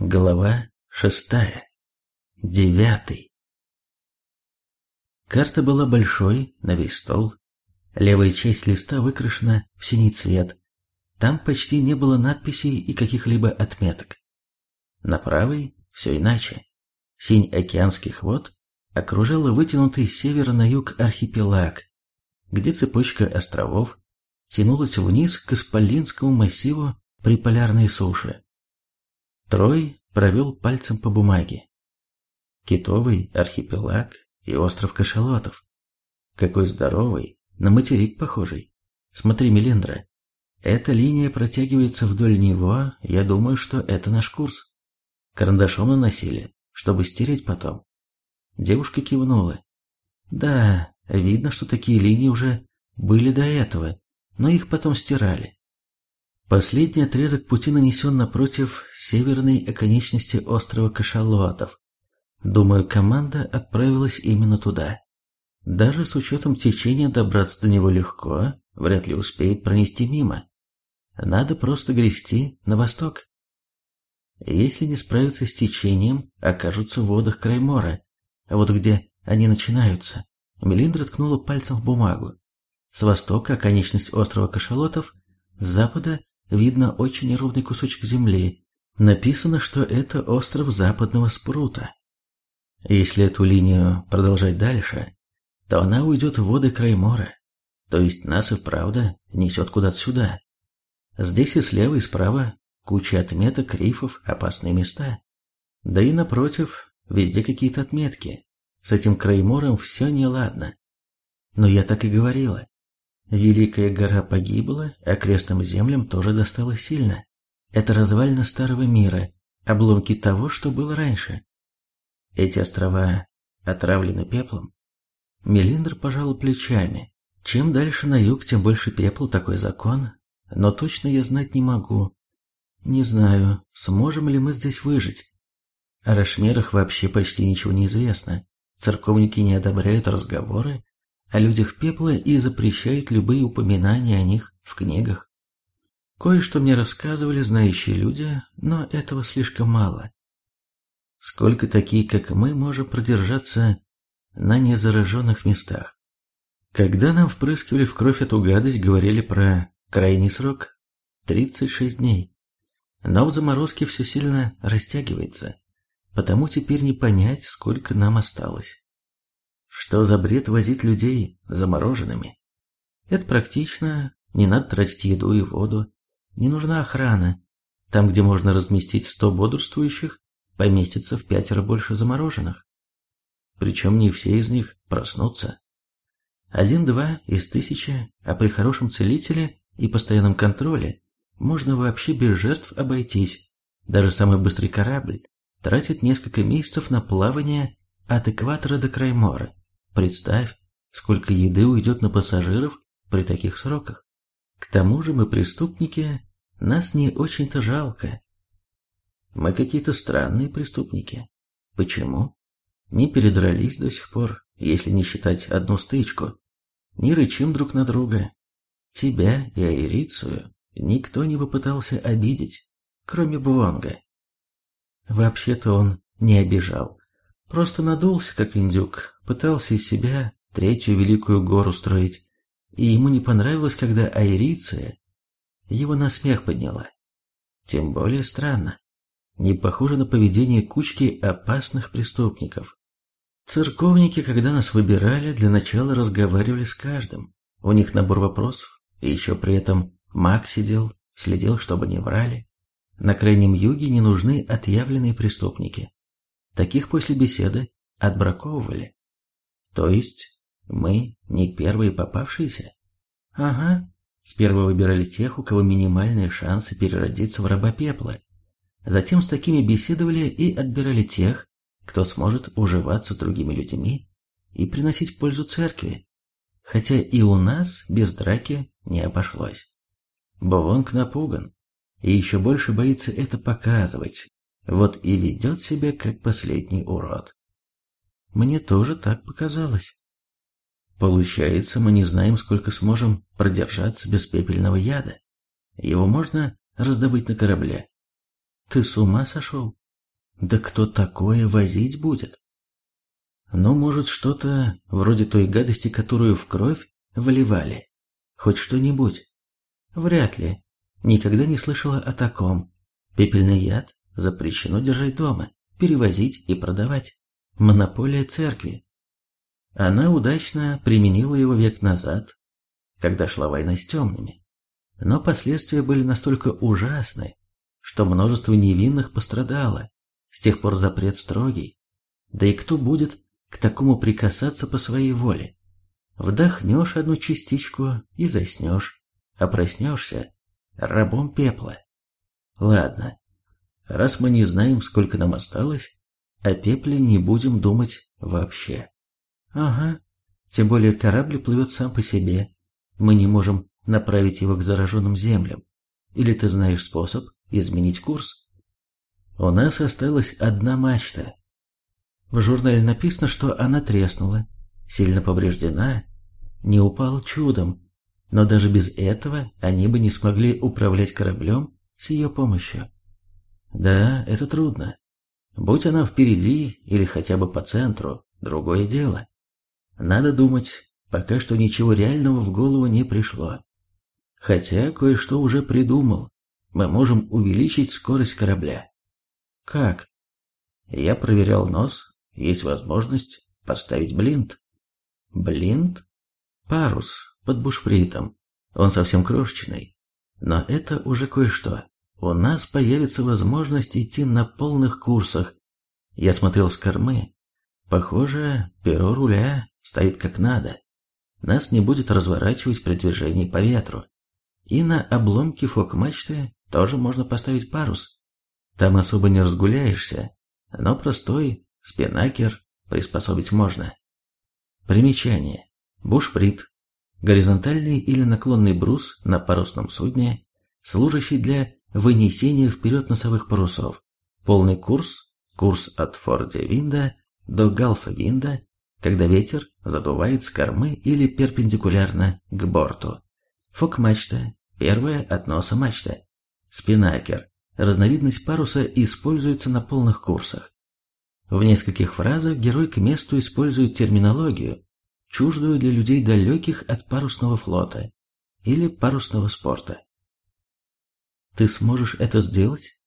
Глава шестая. Девятый. Карта была большой, на весь стол. Левая часть листа выкрашена в синий цвет. Там почти не было надписей и каких-либо отметок. На правой все иначе. Синь океанских вод окружала вытянутый с севера на юг архипелаг, где цепочка островов тянулась вниз к Исполинскому массиву при полярной суше. Трой провел пальцем по бумаге. Китовый архипелаг и остров Кашалотов. Какой здоровый, на материк похожий. Смотри, Мелиндра, эта линия протягивается вдоль него, я думаю, что это наш курс. Карандашом наносили, чтобы стереть потом. Девушка кивнула. Да, видно, что такие линии уже были до этого, но их потом стирали. Последний отрезок пути нанесен напротив северной оконечности острова Кашалуатов. Думаю, команда отправилась именно туда. Даже с учетом течения добраться до него легко, вряд ли успеет пронести мимо. Надо просто грести на восток. Если не справиться с течением, окажутся в водах Краймора, а вот где они начинаются. Мелиндра ткнула пальцем в бумагу. С востока оконечность острова Кашалотов, с запада видно очень неровный кусочек земли. Написано, что это остров западного спрута. Если эту линию продолжать дальше, то она уйдет в воды Краймора, то есть нас и правда несет куда-то сюда. Здесь и слева, и справа куча отметок, рифов, опасные места. Да и напротив, везде какие-то отметки. С этим Краймором все неладно. Но я так и говорила. Великая гора погибла, а крестным землям тоже досталось сильно. Это развалина старого мира, обломки того, что было раньше. Эти острова отравлены пеплом. Мелиндр пожал плечами. Чем дальше на юг, тем больше пепла, такой закон. Но точно я знать не могу. Не знаю, сможем ли мы здесь выжить. О Рашмерах вообще почти ничего не известно. Церковники не одобряют разговоры, о людях пепла и запрещает любые упоминания о них в книгах. Кое-что мне рассказывали знающие люди, но этого слишком мало. Сколько такие, как мы, можем продержаться на незараженных местах? Когда нам впрыскивали в кровь эту гадость, говорили про крайний срок – 36 дней. Но в заморозке все сильно растягивается, потому теперь не понять, сколько нам осталось. Что за бред возить людей замороженными? Это практично, не надо тратить еду и воду, не нужна охрана. Там, где можно разместить сто бодрствующих, поместится в пятеро больше замороженных. Причем не все из них проснутся. Один-два из тысячи, а при хорошем целителе и постоянном контроле можно вообще без жертв обойтись. Даже самый быстрый корабль тратит несколько месяцев на плавание от экватора до Краймора. Представь, сколько еды уйдет на пассажиров при таких сроках. К тому же мы преступники, нас не очень-то жалко. Мы какие-то странные преступники. Почему? Не передрались до сих пор, если не считать одну стычку. Не рычим друг на друга. Тебя и Айрицию никто не попытался обидеть, кроме Бвонга. Вообще-то он не обижал. Просто надулся, как индюк, пытался из себя третью великую гору строить, и ему не понравилось, когда Айриция его на смех подняла. Тем более странно. Не похоже на поведение кучки опасных преступников. Церковники, когда нас выбирали, для начала разговаривали с каждым. У них набор вопросов, и еще при этом маг сидел, следил, чтобы не врали. На крайнем юге не нужны отъявленные преступники. Таких после беседы отбраковывали. То есть мы не первые попавшиеся? Ага. Сперва выбирали тех, у кого минимальные шансы переродиться в раба пепла. Затем с такими беседовали и отбирали тех, кто сможет уживаться с другими людьми и приносить пользу церкви. Хотя и у нас без драки не обошлось. Бовонг напуган и еще больше боится это показывать, вот и ведет себя как последний урод. Мне тоже так показалось. Получается, мы не знаем, сколько сможем продержаться без пепельного яда. Его можно раздобыть на корабле. Ты с ума сошел? Да кто такое возить будет? Ну, может, что-то вроде той гадости, которую в кровь вливали. Хоть что-нибудь. Вряд ли. Никогда не слышала о таком. Пепельный яд запрещено держать дома, перевозить и продавать. Монополия церкви. Она удачно применила его век назад, когда шла война с темными. Но последствия были настолько ужасны, что множество невинных пострадало. С тех пор запрет строгий. Да и кто будет к такому прикасаться по своей воле? Вдохнешь одну частичку и заснешь, а проснешься рабом пепла. Ладно, раз мы не знаем, сколько нам осталось, о пепле не будем думать вообще. Ага, тем более корабль плывет сам по себе. Мы не можем направить его к зараженным землям. Или ты знаешь способ изменить курс? У нас осталась одна мачта. В журнале написано, что она треснула, сильно повреждена, не упал чудом, но даже без этого они бы не смогли управлять кораблем с ее помощью. Да, это трудно. Будь она впереди или хотя бы по центру, другое дело. Надо думать, пока что ничего реального в голову не пришло. Хотя кое-что уже придумал. Мы можем увеличить скорость корабля. Как? Я проверял нос, есть возможность поставить блинт. Блинт? Парус под бушпритом. Он совсем крошечный. Но это уже кое-что. У нас появится возможность идти на полных курсах. Я смотрел с кормы. Похоже, перо руля стоит как надо. Нас не будет разворачивать при движении по ветру. И на обломке фок-мачты тоже можно поставить парус. Там особо не разгуляешься, но простой спинакер приспособить можно. Примечание. Бушприт горизонтальный или наклонный брус на парусном судне, служащий для вынесения вперед носовых парусов, полный курс, курс от форде-винда до галфа-винда, когда ветер задувает с кормы или перпендикулярно к борту. Фок-мачта, первая от носа мачта. Спинакер, разновидность паруса, используется на полных курсах. В нескольких фразах герой к месту использует терминологию, чуждую для людей далеких от парусного флота или парусного спорта. Ты сможешь это сделать?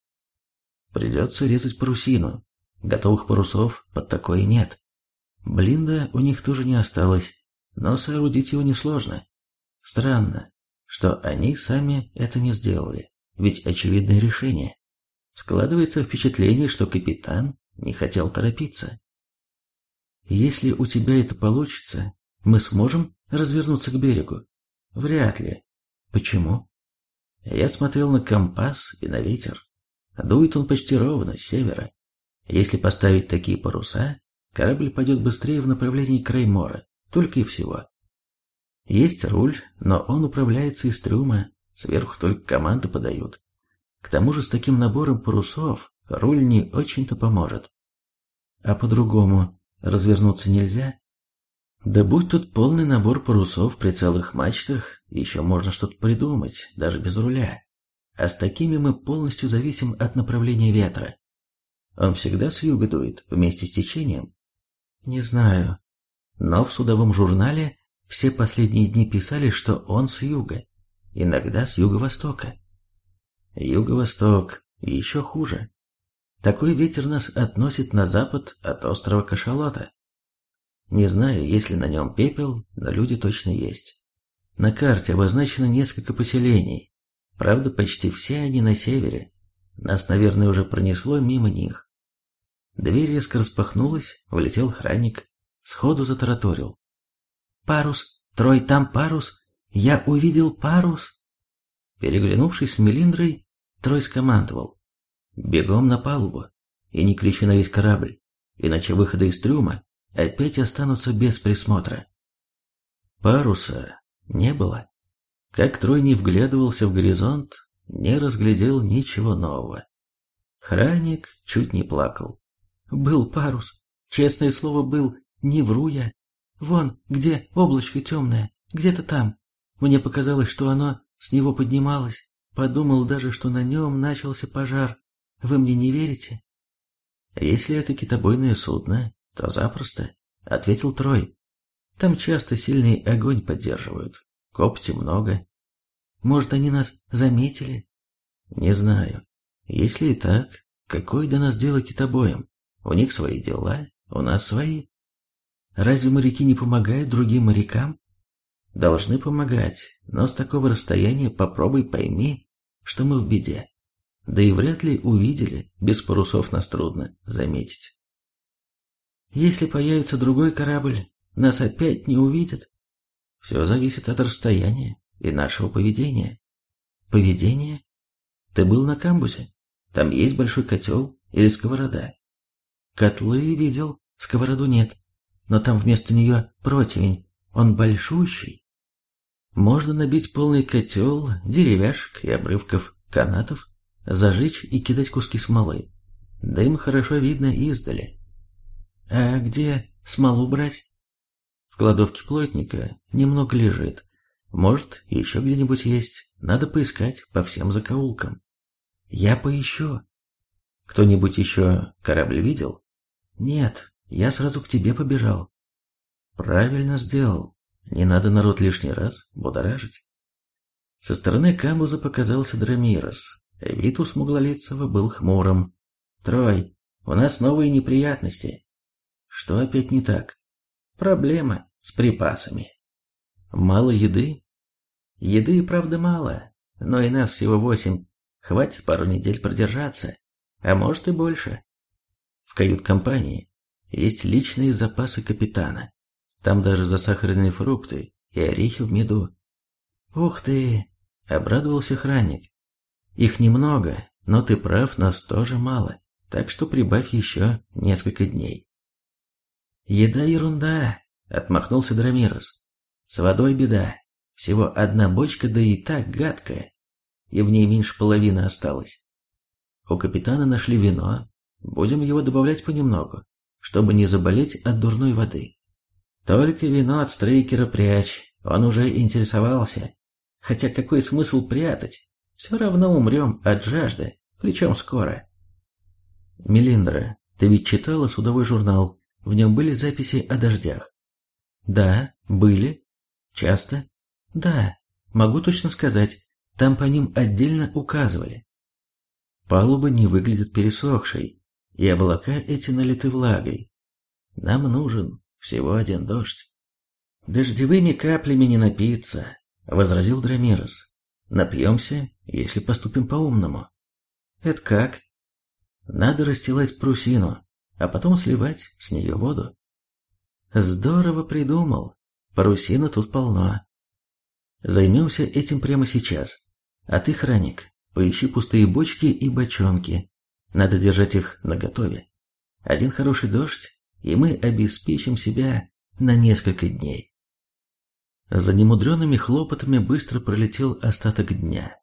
Придется резать парусину. Готовых парусов под такое нет. Блинда у них тоже не осталось, но соорудить его несложно. Странно, что они сами это не сделали, ведь очевидное решение. Складывается впечатление, что капитан не хотел торопиться. Если у тебя это получится, мы сможем развернуться к берегу? Вряд ли. Почему? Я смотрел на компас и на ветер. Дует он почти ровно, с севера. Если поставить такие паруса, корабль пойдет быстрее в направлении Краймора, только и всего. Есть руль, но он управляется из трюма, сверху только команды подают. К тому же с таким набором парусов руль не очень-то поможет. А по-другому Развернуться нельзя? Да будь тут полный набор парусов при целых мачтах, еще можно что-то придумать, даже без руля. А с такими мы полностью зависим от направления ветра. Он всегда с юга дует, вместе с течением? Не знаю. Но в судовом журнале все последние дни писали, что он с юга, иногда с юго-востока. Юго-восток еще хуже. Такой ветер нас относит на запад от острова Кашалота. Не знаю, есть ли на нем пепел, но люди точно есть. На карте обозначено несколько поселений. Правда, почти все они на севере. Нас, наверное, уже пронесло мимо них. Дверь резко распахнулась, влетел охранник, сходу затараторил. «Парус! Трой, там парус! Я увидел парус!» Переглянувшись с Мелиндрой, Трой скомандовал. Бегом на палубу и не кричи на весь корабль, иначе выходы из трюма опять останутся без присмотра. Паруса не было. Как Трой не вглядывался в горизонт, не разглядел ничего нового. Храник чуть не плакал. Был парус, честное слово, был, не вру я. Вон, где облачко темное, где-то там. Мне показалось, что оно с него поднималось. Подумал даже, что на нем начался пожар. Вы мне не верите? Если это китобойное судно, то запросто, ответил Трой. Там часто сильный огонь поддерживают, копти много. Может, они нас заметили? Не знаю. Если и так, какое до нас дело китобоям? У них свои дела, у нас свои. Разве моряки не помогают другим морякам? Должны помогать, но с такого расстояния попробуй пойми, что мы в беде. Да и вряд ли увидели, без парусов нас трудно заметить. Если появится другой корабль, нас опять не увидят. Все зависит от расстояния и нашего поведения. Поведение? Ты был на камбузе? Там есть большой котел или сковорода? Котлы видел, сковороду нет, но там вместо нее противень, он большущий. Можно набить полный котел деревяшек и обрывков канатов, зажечь и кидать куски смолы. Дым хорошо видно издали. А где смолу брать? Кладовке плотника немного лежит. Может, еще где-нибудь есть. Надо поискать по всем закоулкам. Я поищу. Кто-нибудь еще корабль видел? Нет, я сразу к тебе побежал. Правильно сделал. Не надо народ лишний раз будоражить. Со стороны камбуза показался Драмирос. Вид у Смуглолицего был хмурым. «Трой, у нас новые неприятности». «Что опять не так?» «Проблема с припасами». «Мало еды?» «Еды и правда мало, но и нас всего восемь. Хватит пару недель продержаться, а может и больше». В кают-компании есть личные запасы капитана. Там даже засахаренные фрукты и орехи в меду. «Ух ты!» — обрадовался охранник. «Их немного, но ты прав, нас тоже мало, так что прибавь еще несколько дней». «Еда ерунда!» — отмахнулся Драмирос. «С водой беда. Всего одна бочка, да и так гадкая. И в ней меньше половины осталось. У капитана нашли вино. Будем его добавлять понемногу, чтобы не заболеть от дурной воды. Только вино от Стрейкера прячь, он уже интересовался. Хотя какой смысл прятать? Все равно умрем от жажды, причем скоро. Мелиндра, ты ведь читала судовой журнал, в нем были записи о дождях. Да, были. Часто? Да, могу точно сказать, там по ним отдельно указывали. Палуба не выглядит пересохшей, и облака эти налиты влагой. Нам нужен всего один дождь. Дождевыми каплями не напиться, возразил Драмирос. Напьемся, если поступим по-умному. Это как? Надо расстилать прусину, а потом сливать с нее воду. Здорово придумал. Парусина тут полно. Займемся этим прямо сейчас. А ты, храник, поищи пустые бочки и бочонки. Надо держать их наготове. Один хороший дождь, и мы обеспечим себя на несколько дней. За немудренными хлопотами быстро пролетел остаток дня.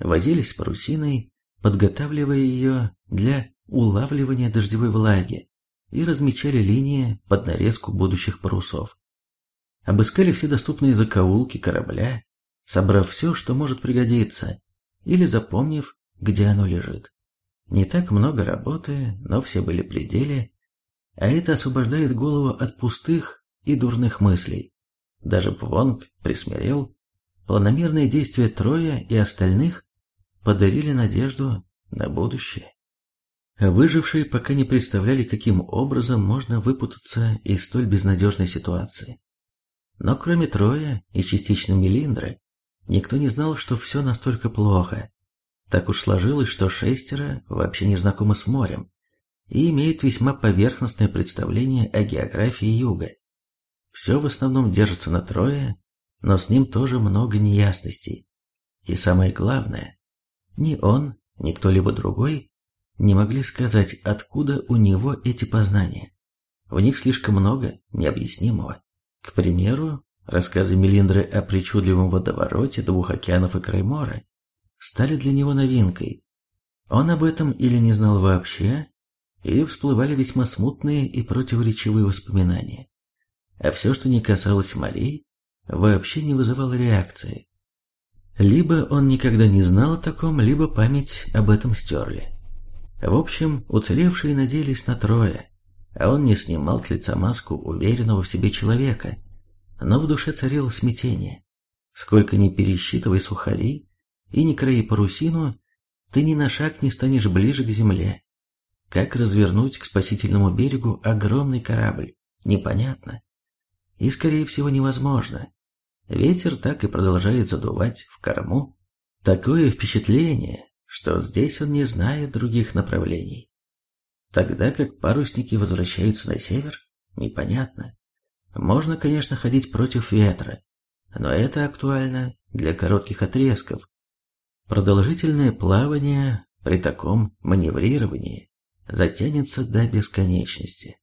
Возились с парусиной, подготавливая ее для улавливания дождевой влаги и размечали линии под нарезку будущих парусов. Обыскали все доступные закоулки корабля, собрав все, что может пригодиться, или запомнив, где оно лежит. Не так много работы, но все были пределе, а это освобождает голову от пустых и дурных мыслей. Даже Пвонг присмирел. Планомерные действия Троя и остальных подарили надежду на будущее. Выжившие пока не представляли, каким образом можно выпутаться из столь безнадежной ситуации. Но кроме Троя и частично Мелиндры, никто не знал, что все настолько плохо. Так уж сложилось, что шестеро вообще не знакомы с морем, и имеет весьма поверхностное представление о географии юга. Все в основном держится на трое, но с ним тоже много неясностей. И самое главное, ни он, ни кто-либо другой не могли сказать, откуда у него эти познания. В них слишком много необъяснимого. К примеру, рассказы Мелиндры о причудливом водовороте двух океанов и Краймора стали для него новинкой. Он об этом или не знал вообще, или всплывали весьма смутные и противоречивые воспоминания. А все, что не касалось Марии, вообще не вызывало реакции. Либо он никогда не знал о таком, либо память об этом стерли. В общем, уцелевшие надеялись на трое, а он не снимал с лица маску уверенного в себе человека. Но в душе царило смятение. Сколько ни пересчитывай сухари и не краи парусину, ты ни на шаг не станешь ближе к земле. Как развернуть к спасительному берегу огромный корабль, непонятно. И, скорее всего, невозможно. Ветер так и продолжает задувать в корму. Такое впечатление, что здесь он не знает других направлений. Тогда как парусники возвращаются на север, непонятно. Можно, конечно, ходить против ветра, но это актуально для коротких отрезков. Продолжительное плавание при таком маневрировании затянется до бесконечности.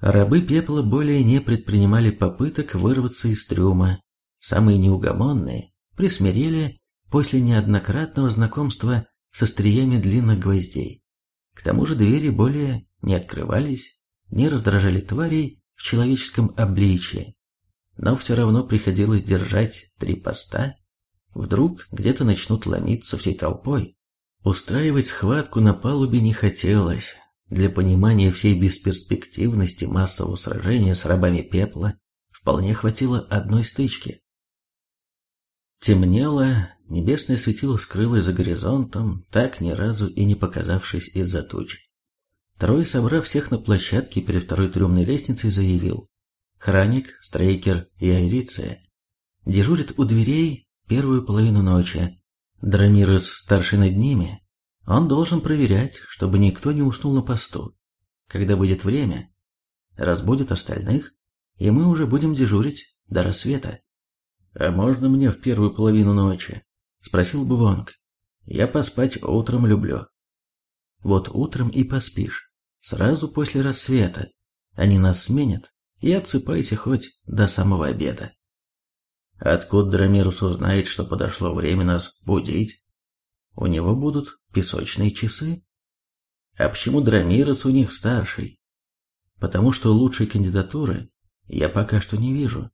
Рабы пепла более не предпринимали попыток вырваться из трюма. Самые неугомонные присмирели после неоднократного знакомства со остриями длинных гвоздей. К тому же двери более не открывались, не раздражали тварей в человеческом обличье. Но все равно приходилось держать три поста. Вдруг где-то начнут ломиться всей толпой. Устраивать схватку на палубе не хотелось. Для понимания всей бесперспективности массового сражения с рабами пепла вполне хватило одной стычки. Темнело, небесное светило скрылось за горизонтом, так ни разу и не показавшись из-за тучи. Трой, собрав всех на площадке перед второй трюмной лестницей, заявил. Храник, Стрейкер и Айриция дежурят у дверей первую половину ночи. Драмирос старший над ними. Он должен проверять, чтобы никто не уснул на посту. Когда будет время, разбудит остальных, и мы уже будем дежурить до рассвета. «А можно мне в первую половину ночи?» — спросил Бувонг. «Я поспать утром люблю». «Вот утром и поспишь, сразу после рассвета. Они нас сменят, и отсыпайся хоть до самого обеда». «Откуда Драмирус узнает, что подошло время нас будить?» «У него будут песочные часы». «А почему Драмирус у них старший?» «Потому что лучшей кандидатуры я пока что не вижу.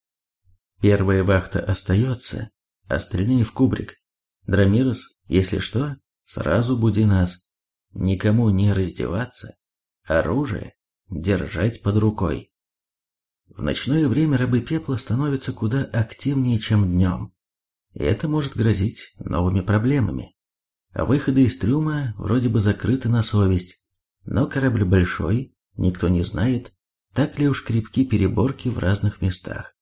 Первая вахта остается, остальные в кубрик. Драмирос, если что, сразу буди нас. Никому не раздеваться. Оружие держать под рукой. В ночное время рабы пепла становятся куда активнее, чем днем. И это может грозить новыми проблемами. А выходы из трюма вроде бы закрыты на совесть, но корабль большой, никто не знает, так ли уж крепки переборки в разных местах.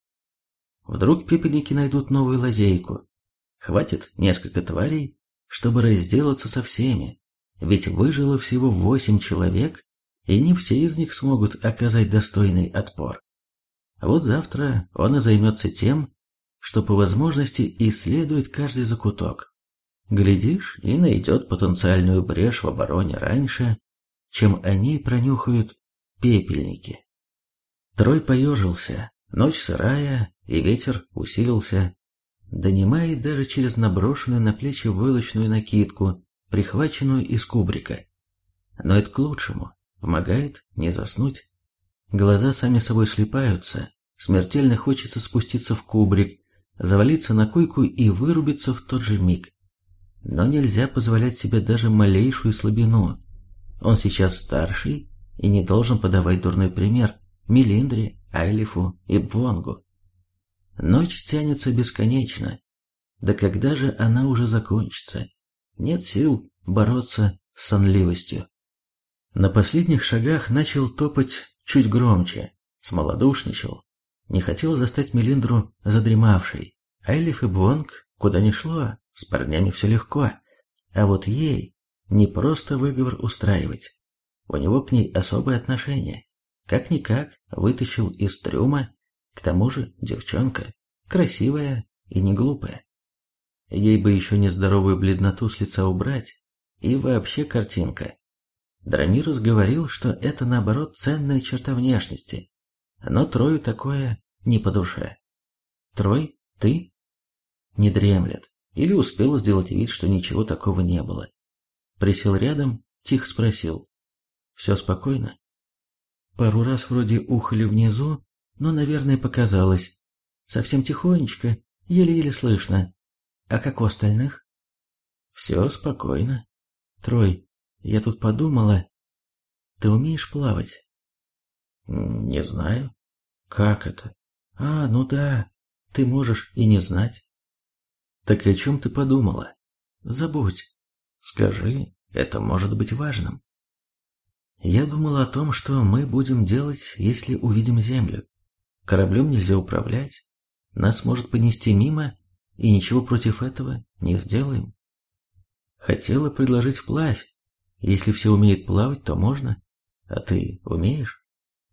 Вдруг пепельники найдут новую лазейку. Хватит несколько тварей, чтобы разделаться со всеми, ведь выжило всего восемь человек, и не все из них смогут оказать достойный отпор. Вот завтра он и займется тем, что по возможности исследует каждый закуток. Глядишь, и найдет потенциальную брешь в обороне раньше, чем они пронюхают пепельники. Трой поежился, ночь сырая, и ветер усилился, донимает даже через наброшенную на плечи войлочную накидку, прихваченную из кубрика. Но это к лучшему, помогает не заснуть. Глаза сами собой слепаются, смертельно хочется спуститься в кубрик, завалиться на койку и вырубиться в тот же миг. Но нельзя позволять себе даже малейшую слабину. Он сейчас старший и не должен подавать дурной пример Мелиндре, Айлифу и Бвонгу. Ночь тянется бесконечно. Да когда же она уже закончится? Нет сил бороться с сонливостью. На последних шагах начал топать чуть громче, смолодушничал. Не хотел застать Мелиндру задремавшей. Айлиф и Бонг куда ни шло, с парнями все легко. А вот ей не просто выговор устраивать. У него к ней особое отношение. Как-никак вытащил из трюма к тому же девчонка, красивая и не глупая. Ей бы еще нездоровую бледноту с лица убрать, и вообще картинка. Драмирус говорил, что это наоборот ценная черта внешности, но Трою такое не по душе. Трой, ты? Не дремлет, или успел сделать вид, что ничего такого не было. Присел рядом, тихо спросил. Все спокойно? Пару раз вроде ухали внизу, но, наверное, показалось. Совсем тихонечко, еле-еле слышно. А как у остальных? Все спокойно. Трой, я тут подумала... Ты умеешь плавать? Не знаю. Как это? А, ну да, ты можешь и не знать. Так о чем ты подумала? Забудь. Скажи, это может быть важным. Я думала о том, что мы будем делать, если увидим Землю. Кораблем нельзя управлять, нас может понести мимо, и ничего против этого не сделаем. Хотела предложить вплавь. Если все умеют плавать, то можно. А ты умеешь?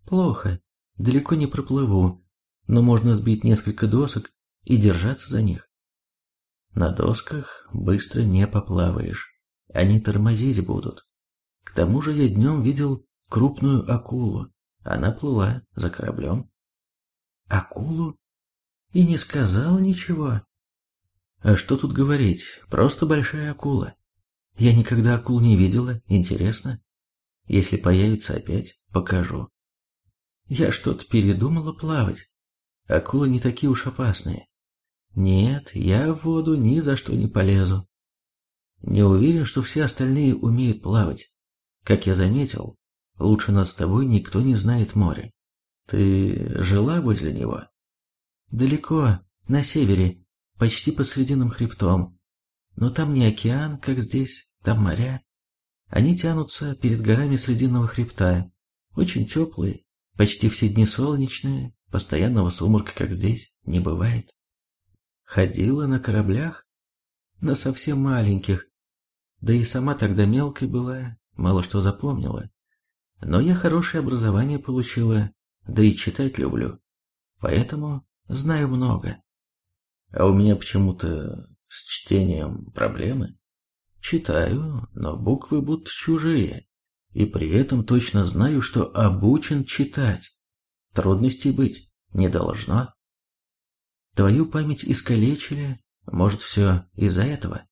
Плохо. Далеко не проплыву, но можно сбить несколько досок и держаться за них. На досках быстро не поплаваешь. Они тормозить будут. К тому же я днем видел крупную акулу. Она плыла за кораблем. Акулу? И не сказал ничего. А что тут говорить, просто большая акула. Я никогда акул не видела, интересно. Если появится опять, покажу. Я что-то передумала плавать. Акулы не такие уж опасные. Нет, я в воду ни за что не полезу. Не уверен, что все остальные умеют плавать. Как я заметил, лучше нас с тобой никто не знает море. Ты жила возле него? Далеко, на севере, почти под Срединным хребтом. Но там не океан, как здесь, там моря. Они тянутся перед горами Срединного хребта, очень теплые, почти все дни солнечные, постоянного сумрака, как здесь, не бывает. Ходила на кораблях? На совсем маленьких. Да и сама тогда мелкой была, мало что запомнила. Но я хорошее образование получила, да и читать люблю. Поэтому знаю много. А у меня почему-то с чтением проблемы. Читаю, но буквы будто чужие. И при этом точно знаю, что обучен читать. Трудностей быть не должно. Твою память искалечили, может, все из-за этого?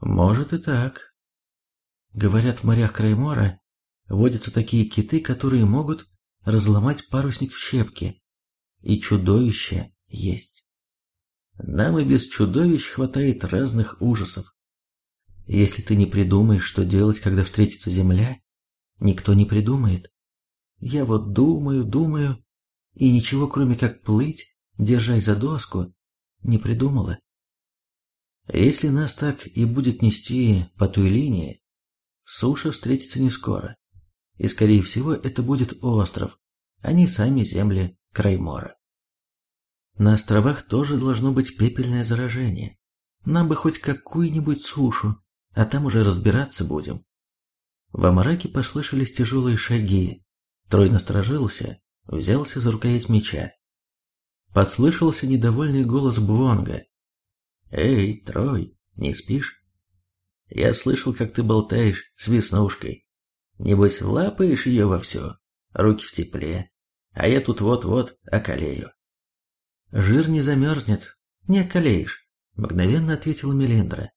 Может и так. Говорят, в морях Краймора водятся такие киты, которые могут разломать парусник в щепки. И чудовища есть. Нам и без чудовищ хватает разных ужасов. Если ты не придумаешь, что делать, когда встретится земля, никто не придумает. Я вот думаю, думаю, и ничего, кроме как плыть, держась за доску, не придумала. Если нас так и будет нести по той линии, суша встретится не скоро. И, скорее всего, это будет остров, а не сами земли Краймора. На островах тоже должно быть пепельное заражение. Нам бы хоть какую-нибудь сушу, а там уже разбираться будем. В мраке послышались тяжелые шаги. Трой насторожился, взялся за рукоять меча. Подслышался недовольный голос Бвонга. «Эй, Трой, не спишь? Я слышал, как ты болтаешь с Веснушкой. Небось, лапаешь ее во все, руки в тепле, а я тут вот-вот околею». «Жир не замерзнет, не околеешь», — мгновенно ответила Мелиндра.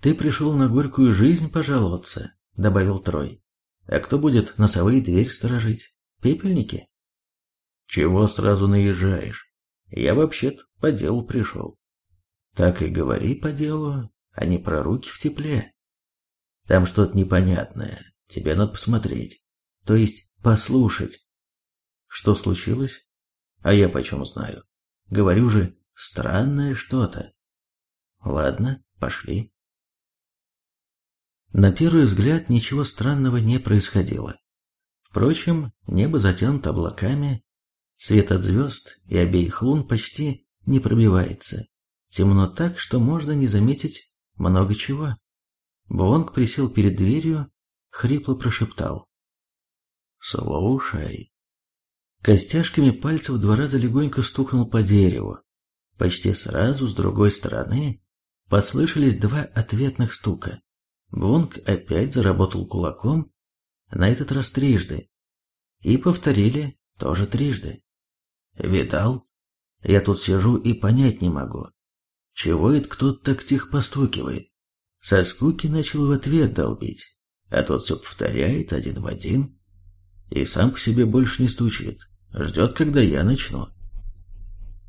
«Ты пришел на горькую жизнь пожаловаться», — добавил Трой. «А кто будет носовые дверь сторожить? Пепельники?» «Чего сразу наезжаешь? Я вообще-то по делу пришел». «Так и говори по делу, а не про руки в тепле. Там что-то непонятное, тебе надо посмотреть, то есть послушать». «Что случилось?» «А я почем знаю? Говорю же, странное что-то». «Ладно, пошли». На первый взгляд ничего странного не происходило. Впрочем, небо затянуто облаками, свет от звезд и обеих лун почти не пробивается. Темно так, что можно не заметить много чего. Бонг присел перед дверью, хрипло прошептал. «Слушай». Костяшками пальцев два раза легонько стукнул по дереву. Почти сразу с другой стороны послышались два ответных стука. Вонг опять заработал кулаком, на этот раз трижды. И повторили тоже трижды. Видал? Я тут сижу и понять не могу. Чего это кто-то так тихо постукивает? Со скуки начал в ответ долбить, а тот все повторяет один в один. И сам по себе больше не стучит, ждет, когда я начну.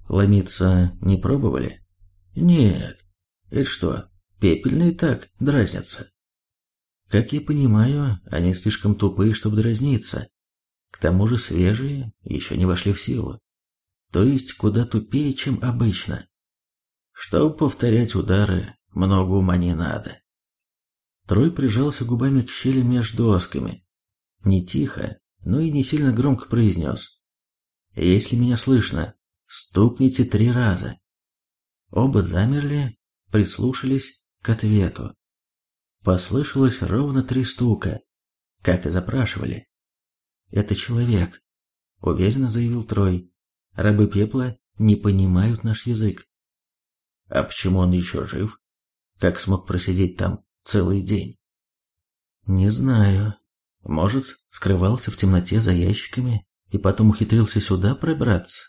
Ломиться не пробовали? Нет. Это что, пепельные так дразнятся? Как я понимаю, они слишком тупые, чтобы дразниться. К тому же свежие еще не вошли в силу. То есть куда тупее, чем обычно. Чтобы повторять удары, много ума не надо. Трой прижался губами к щели между досками. Не тихо, но и не сильно громко произнес. «Если меня слышно, стукните три раза». Оба замерли, прислушались к ответу. Послышалось ровно три стука, как и запрашивали. «Это человек», — уверенно заявил Трой. «Рабы пепла не понимают наш язык». «А почему он еще жив? Как смог просидеть там целый день?» «Не знаю. Может, скрывался в темноте за ящиками и потом ухитрился сюда пробраться.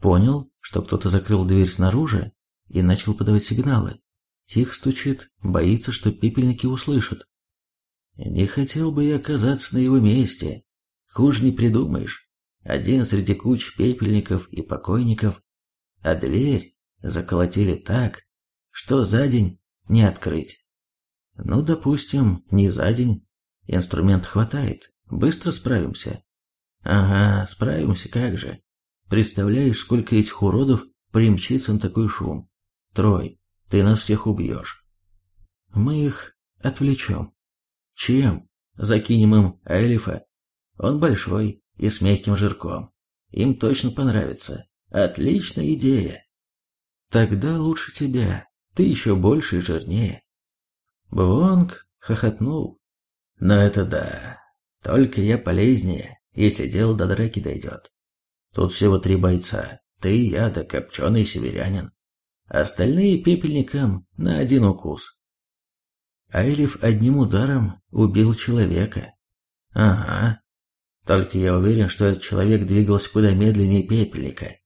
Понял, что кто-то закрыл дверь снаружи и начал подавать сигналы. Тихо стучит, боится, что пепельники услышат. Не хотел бы я оказаться на его месте. Хуже не придумаешь. Один среди куч пепельников и покойников, а дверь заколотили так, что за день не открыть. Ну, допустим, не за день. Инструмент хватает, быстро справимся. Ага, справимся, как же. Представляешь, сколько этих уродов примчится на такой шум. Трой, ты нас всех убьешь. Мы их отвлечем. Чем? Закинем им эльфа. Он большой и с мягким жирком. Им точно понравится. Отличная идея. Тогда лучше тебя. Ты еще больше и жирнее. Бвонг хохотнул. Но это да. Только я полезнее, если дело до драки дойдет. Тут всего три бойца. Ты, я да копченый северянин остальные пепельникам на один укус. Айлиф одним ударом убил человека. Ага. Только я уверен, что этот человек двигался куда медленнее пепельника.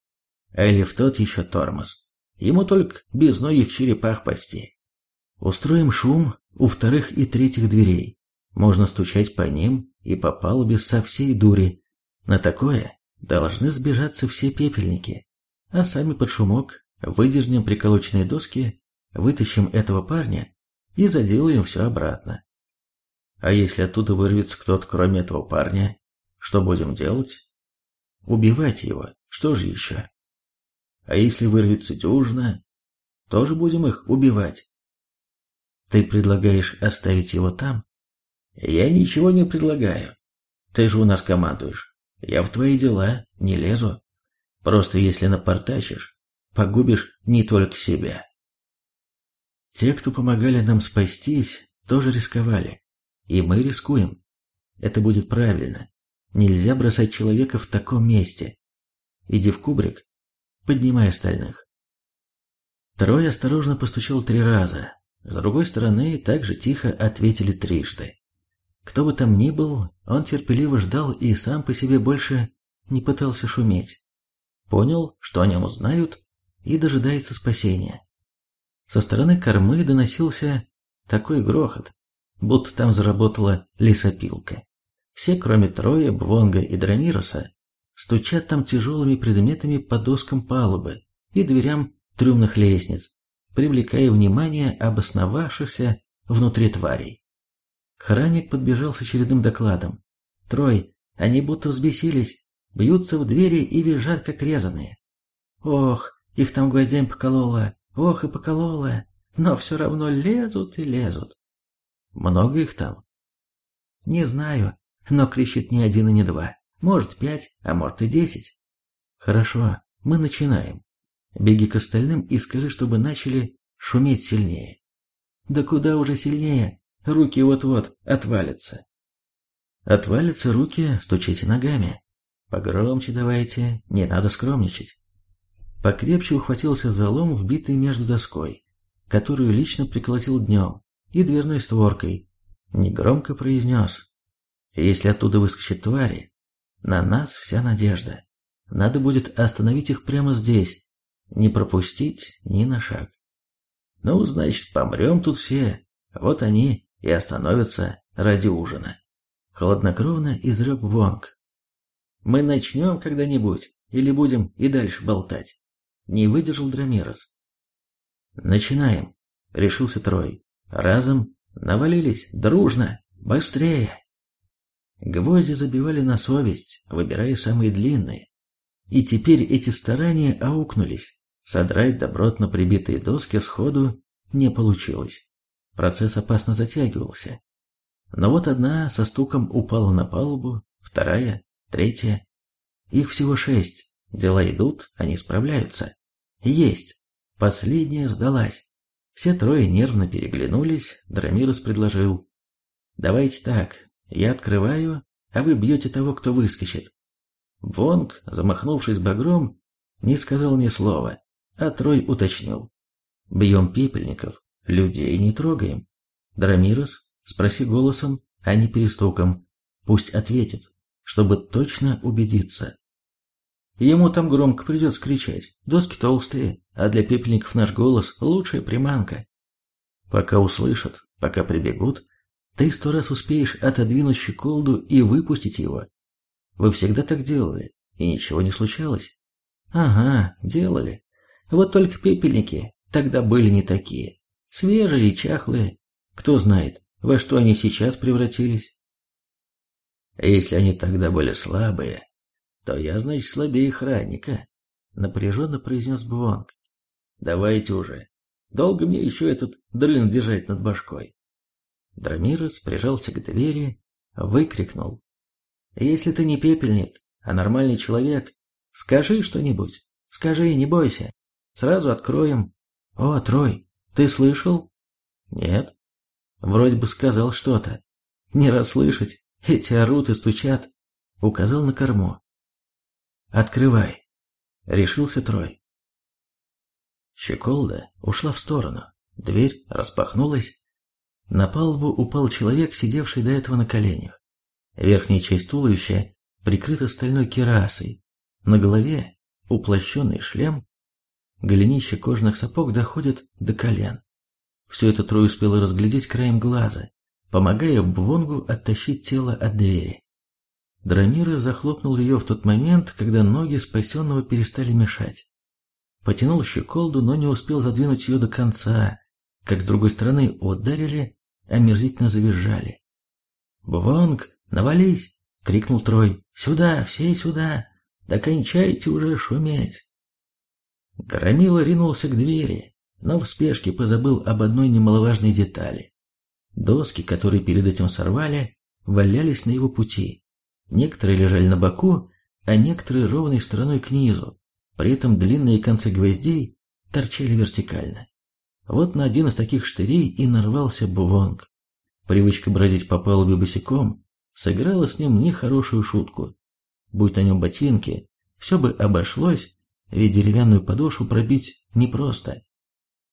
Айлиф тот еще тормоз. Ему только без многих черепах пасти. Устроим шум у вторых и третьих дверей. Можно стучать по ним и по палубе со всей дури. На такое должны сбежаться все пепельники. А сами под шумок выдержим приколоченные доски, вытащим этого парня и заделаем все обратно. А если оттуда вырвется кто-то, кроме этого парня, что будем делать? Убивать его, что же еще? А если вырвется дюжина, тоже будем их убивать. Ты предлагаешь оставить его там? Я ничего не предлагаю. Ты же у нас командуешь. Я в твои дела не лезу. Просто если напортачишь, погубишь не только себя. Те, кто помогали нам спастись, тоже рисковали. И мы рискуем. Это будет правильно. Нельзя бросать человека в таком месте. Иди в кубрик, поднимай остальных. Трой осторожно постучал три раза. С другой стороны, также тихо ответили трижды. Кто бы там ни был, он терпеливо ждал и сам по себе больше не пытался шуметь. Понял, что о нем узнают, и дожидается спасения. Со стороны кормы доносился такой грохот, будто там заработала лесопилка. Все, кроме Троя, Бвонга и Драмироса, стучат там тяжелыми предметами по доскам палубы и дверям трюмных лестниц, привлекая внимание обосновавшихся внутри тварей. Храник подбежал с очередным докладом. «Трой, они будто взбесились, бьются в двери и визжат, как резаные. Ох, их там гвоздем покололо, ох и покололо, но все равно лезут и лезут. Много их там? Не знаю, но кричит не один и не два. Может пять, а может и десять. Хорошо, мы начинаем. Беги к остальным и скажи, чтобы начали шуметь сильнее. Да куда уже сильнее? Руки вот-вот отвалятся. Отвалятся руки, стучите ногами. Погромче давайте, не надо скромничать покрепче ухватился за лом, вбитый между доской, которую лично приколотил днем, и дверной створкой. Негромко произнес. «Если оттуда выскочат твари, на нас вся надежда. Надо будет остановить их прямо здесь, не пропустить ни на шаг. Ну, значит, помрем тут все. Вот они и остановятся ради ужина. Хладнокровно изрек Вонг. Мы начнем когда-нибудь или будем и дальше болтать? Не выдержал Драмирос. «Начинаем», — решился Трой. «Разом навалились, дружно, Быстрее!» Гвозди забивали на совесть, выбирая самые длинные. И теперь эти старания аукнулись. Содрать добротно прибитые доски сходу не получилось. Процесс опасно затягивался. Но вот одна со стуком упала на палубу, вторая, третья. Их всего шесть. Дела идут, они справляются. Есть. Последняя сдалась. Все трое нервно переглянулись, Драмирос предложил. «Давайте так, я открываю, а вы бьете того, кто выскочит». Вонг, замахнувшись багром, не сказал ни слова, а Трой уточнил. «Бьем пепельников, людей не трогаем. Драмирос, спроси голосом, а не перестуком. Пусть ответит, чтобы точно убедиться». Ему там громко придется кричать. Доски толстые, а для пепельников наш голос – лучшая приманка. Пока услышат, пока прибегут, ты сто раз успеешь отодвинуть щеколду и выпустить его. Вы всегда так делали, и ничего не случалось. Ага, делали. Вот только пепельники тогда были не такие. Свежие и чахлые. Кто знает, во что они сейчас превратились. Если они тогда были слабые, то я, значит, слабее охранника, напряженно произнес Бвонг. Давайте уже. Долго мне еще этот дрын держать над башкой. Драмирос прижался к двери, выкрикнул. Если ты не пепельник, а нормальный человек, скажи что-нибудь. Скажи, не бойся. Сразу откроем. О, Трой, ты слышал? Нет. Вроде бы сказал что-то. Не расслышать. Эти орут и стучат. Указал на корму. «Открывай!» — решился Трой. Щеколда ушла в сторону, дверь распахнулась. На палубу упал человек, сидевший до этого на коленях. Верхняя часть туловища прикрыта стальной керасой, на голове уплощенный шлем, голенище кожаных сапог доходит до колен. Все это Трой успел разглядеть краем глаза, помогая Бвонгу оттащить тело от двери. Драмира захлопнул ее в тот момент, когда ноги спасенного перестали мешать. Потянул щеколду, но не успел задвинуть ее до конца, как с другой стороны ударили, омерзительно завизжали. «Бвонг, навались!» — крикнул Трой. «Сюда, все сюда! Да кончайте уже шуметь!» Громила ринулся к двери, но в спешке позабыл об одной немаловажной детали. Доски, которые перед этим сорвали, валялись на его пути. Некоторые лежали на боку, а некоторые ровной стороной к низу. При этом длинные концы гвоздей торчали вертикально. Вот на один из таких штырей и нарвался Бувонг. Привычка бродить по палубе босиком сыграла с ним нехорошую шутку. Будь на нем ботинки, все бы обошлось, ведь деревянную подошву пробить непросто.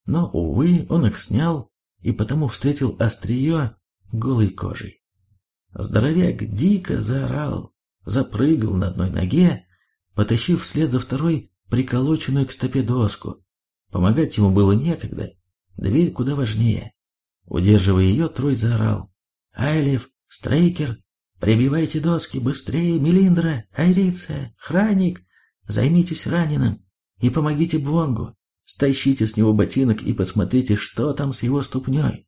Но, увы, он их снял и потому встретил острие голой кожей. Здоровяк дико заорал, запрыгал на одной ноге, потащив вслед за второй приколоченную к стопе доску. Помогать ему было некогда, дверь куда важнее. Удерживая ее, Трой заорал. «Айлев, Стрейкер, прибивайте доски быстрее, Мелиндра, Айриция, Храник, займитесь раненым и помогите Бвонгу, стащите с него ботинок и посмотрите, что там с его ступней».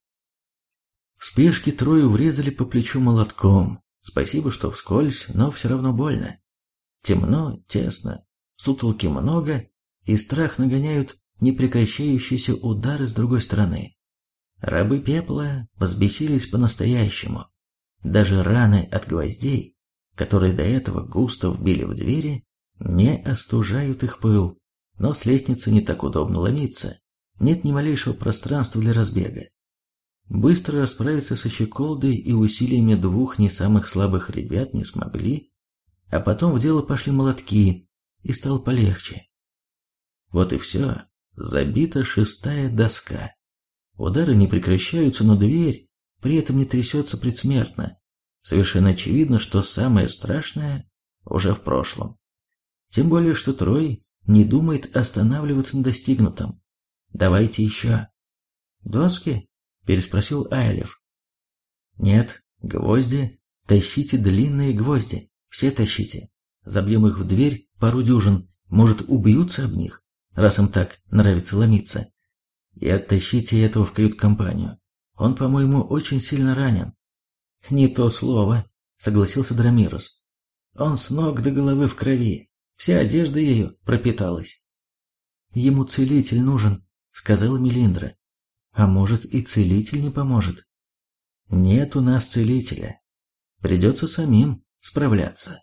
В спешке Трою врезали по плечу молотком. Спасибо, что вскользь, но все равно больно. Темно, тесно, сутолки много, и страх нагоняют непрекращающиеся удары с другой стороны. Рабы пепла взбесились по-настоящему. Даже раны от гвоздей, которые до этого густо вбили в двери, не остужают их пыл. Но с лестницы не так удобно ломиться. Нет ни малейшего пространства для разбега. Быстро расправиться со щеколдой и усилиями двух не самых слабых ребят не смогли, а потом в дело пошли молотки, и стало полегче. Вот и все, забита шестая доска. Удары не прекращаются, но дверь при этом не трясется предсмертно. Совершенно очевидно, что самое страшное уже в прошлом. Тем более, что Трой не думает останавливаться на достигнутом. Давайте еще. Доски? переспросил Айлев. Нет, гвозди, тащите длинные гвозди, все тащите. Забьем их в дверь пару дюжин, может, убьются об них, раз им так нравится ломиться. И оттащите этого в кают-компанию. Он, по-моему, очень сильно ранен. Не то слово, согласился Драмирос. Он с ног до головы в крови, вся одежда ее пропиталась. Ему целитель нужен, сказала Мелиндра. А может и целитель не поможет? Нет у нас целителя. Придется самим справляться.